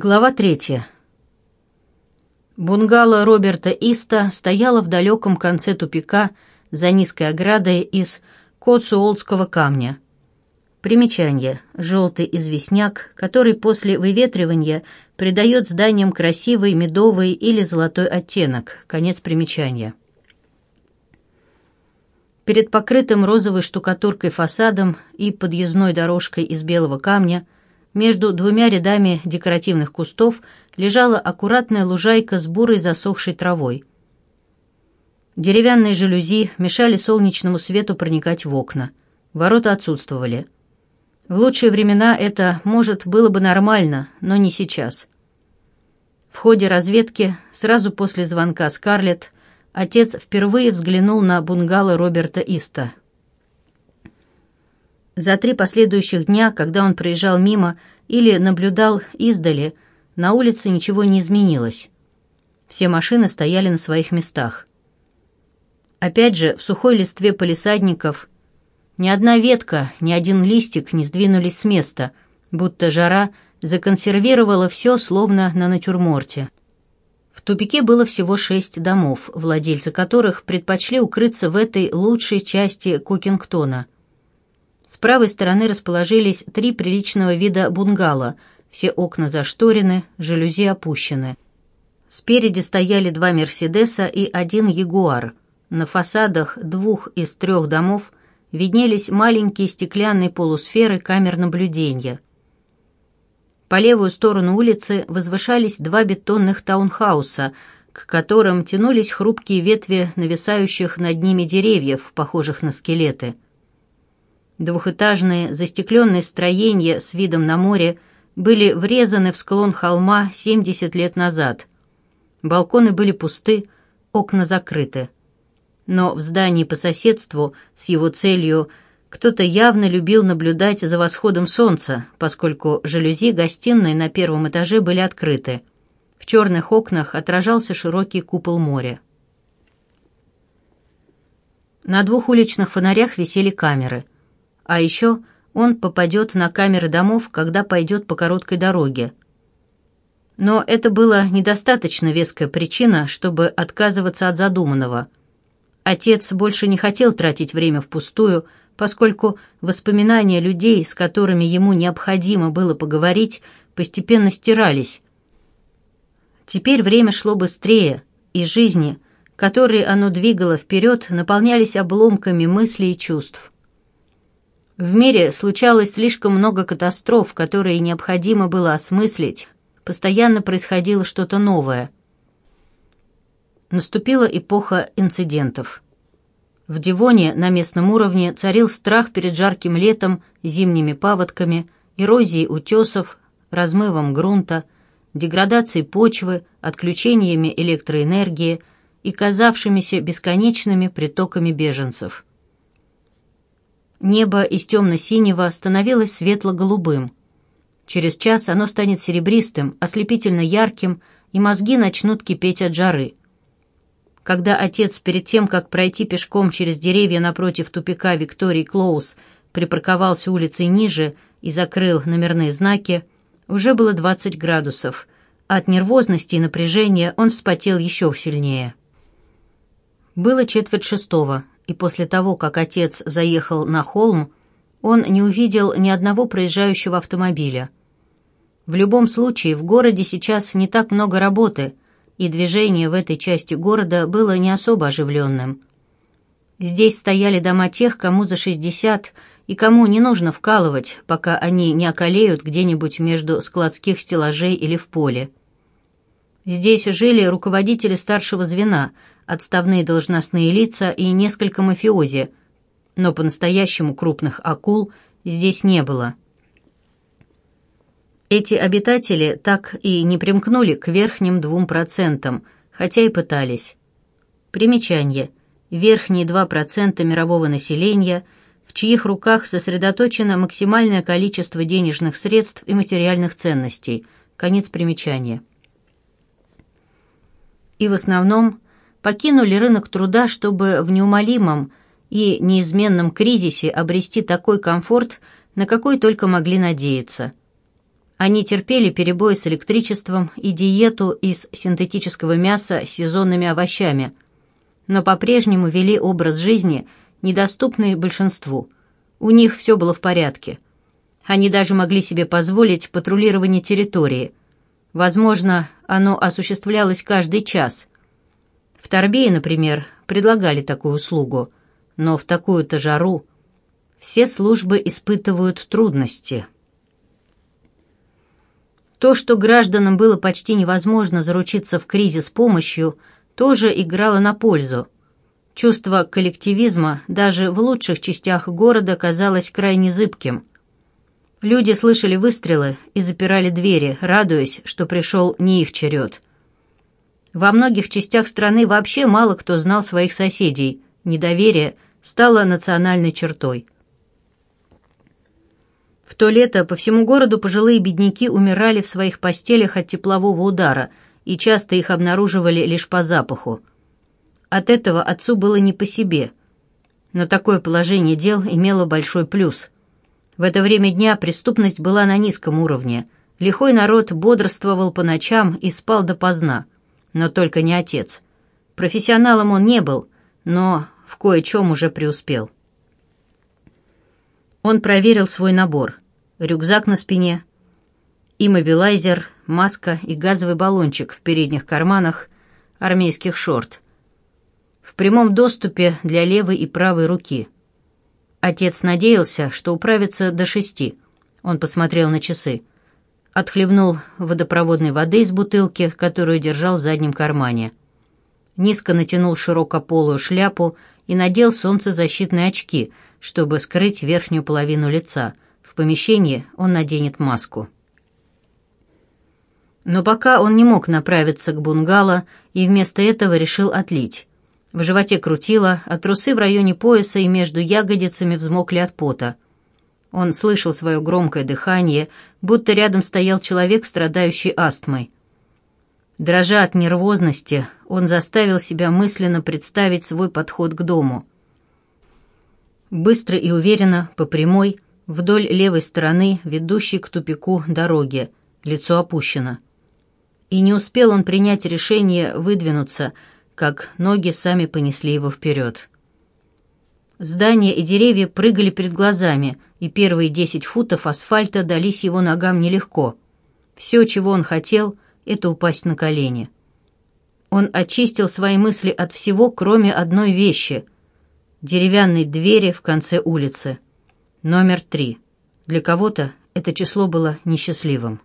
Глава третья. Бунгало Роберта Иста стояло в далеком конце тупика за низкой оградой из коцуолского камня. Примечание. Желтый известняк, который после выветривания придает зданиям красивый медовый или золотой оттенок. Конец примечания. Перед покрытым розовой штукатуркой фасадом и подъездной дорожкой из белого камня – между двумя рядами декоративных кустов лежала аккуратная лужайка с бурой засохшей травой. Деревянные жалюзи мешали солнечному свету проникать в окна. Ворота отсутствовали. В лучшие времена это, может, было бы нормально, но не сейчас. В ходе разведки, сразу после звонка Скарлетт, отец впервые взглянул на бунгало Роберта Иста. За три последующих дня, когда он проезжал мимо или наблюдал издали, на улице ничего не изменилось. Все машины стояли на своих местах. Опять же, в сухой листве полисадников ни одна ветка, ни один листик не сдвинулись с места, будто жара законсервировала все словно на натюрморте. В тупике было всего шесть домов, владельцы которых предпочли укрыться в этой лучшей части Кокингтона. – с правой стороны расположились три приличного вида бунгало. Все окна зашторены, жалюзи опущены. Спереди стояли два «Мерседеса» и один «Ягуар». На фасадах двух из трех домов виднелись маленькие стеклянные полусферы камер наблюдения. По левую сторону улицы возвышались два бетонных таунхауса, к которым тянулись хрупкие ветви нависающих над ними деревьев, похожих на скелеты – Двухэтажные застекленные строения с видом на море были врезаны в склон холма 70 лет назад. Балконы были пусты, окна закрыты. Но в здании по соседству с его целью кто-то явно любил наблюдать за восходом солнца, поскольку жалюзи гостиной на первом этаже были открыты. В черных окнах отражался широкий купол моря. На двух уличных фонарях висели камеры – а еще он попадет на камеры домов, когда пойдет по короткой дороге. Но это была недостаточно веская причина, чтобы отказываться от задуманного. Отец больше не хотел тратить время впустую, поскольку воспоминания людей, с которыми ему необходимо было поговорить, постепенно стирались. Теперь время шло быстрее, и жизни, которые оно двигало вперед, наполнялись обломками мыслей и чувств. В мире случалось слишком много катастроф, которые необходимо было осмыслить. Постоянно происходило что-то новое. Наступила эпоха инцидентов. В Дивоне на местном уровне царил страх перед жарким летом, зимними паводками, эрозией утесов, размывом грунта, деградацией почвы, отключениями электроэнергии и казавшимися бесконечными притоками беженцев – Небо из темно-синего становилось светло-голубым. Через час оно станет серебристым, ослепительно ярким, и мозги начнут кипеть от жары. Когда отец перед тем, как пройти пешком через деревья напротив тупика Виктории Клоус, припарковался улицей ниже и закрыл номерные знаки, уже было 20 градусов. От нервозности и напряжения он вспотел еще сильнее. Было четверть шестого, и после того, как отец заехал на холм, он не увидел ни одного проезжающего автомобиля. В любом случае, в городе сейчас не так много работы, и движение в этой части города было не особо оживленным. Здесь стояли дома тех, кому за 60 и кому не нужно вкалывать, пока они не околеют где-нибудь между складских стеллажей или в поле. Здесь жили руководители старшего звена, отставные должностные лица и несколько мафиози, но по-настоящему крупных акул здесь не было. Эти обитатели так и не примкнули к верхним двум процентам, хотя и пытались. Примечание. Верхние два процента мирового населения, в чьих руках сосредоточено максимальное количество денежных средств и материальных ценностей. Конец примечания и в основном покинули рынок труда, чтобы в неумолимом и неизменном кризисе обрести такой комфорт, на какой только могли надеяться. Они терпели перебои с электричеством и диету из синтетического мяса с сезонными овощами, но по-прежнему вели образ жизни, недоступный большинству. У них все было в порядке. Они даже могли себе позволить патрулирование территории – Возможно, оно осуществлялось каждый час. В Торбее, например, предлагали такую услугу, но в такую-то жару все службы испытывают трудности. То, что гражданам было почти невозможно заручиться в кризис помощью, тоже играло на пользу. Чувство коллективизма даже в лучших частях города казалось крайне зыбким – Люди слышали выстрелы и запирали двери, радуясь, что пришел не их черед. Во многих частях страны вообще мало кто знал своих соседей. Недоверие стало национальной чертой. В то лето по всему городу пожилые бедняки умирали в своих постелях от теплового удара, и часто их обнаруживали лишь по запаху. От этого отцу было не по себе. Но такое положение дел имело большой плюс – в это время дня преступность была на низком уровне. Лихой народ бодрствовал по ночам и спал допоздна. Но только не отец. Профессионалом он не был, но в кое-чем уже преуспел. Он проверил свой набор. Рюкзак на спине, иммобилайзер, маска и газовый баллончик в передних карманах армейских шорт. В прямом доступе для левой и правой руки – Отец надеялся, что управится до шести. Он посмотрел на часы. Отхлебнул водопроводной воды из бутылки, которую держал в заднем кармане. Низко натянул широкополую шляпу и надел солнцезащитные очки, чтобы скрыть верхнюю половину лица. В помещении он наденет маску. Но пока он не мог направиться к бунгало и вместо этого решил отлить. В животе крутило, а трусы в районе пояса и между ягодицами взмокли от пота. Он слышал свое громкое дыхание, будто рядом стоял человек, страдающий астмой. Дрожа от нервозности, он заставил себя мысленно представить свой подход к дому. Быстро и уверенно, по прямой, вдоль левой стороны, ведущей к тупику дороги, лицо опущено. И не успел он принять решение выдвинуться – как ноги сами понесли его вперед. Здания и деревья прыгали перед глазами, и первые десять футов асфальта дались его ногам нелегко. Все, чего он хотел, это упасть на колени. Он очистил свои мысли от всего, кроме одной вещи — деревянной двери в конце улицы. Номер три. Для кого-то это число было несчастливым.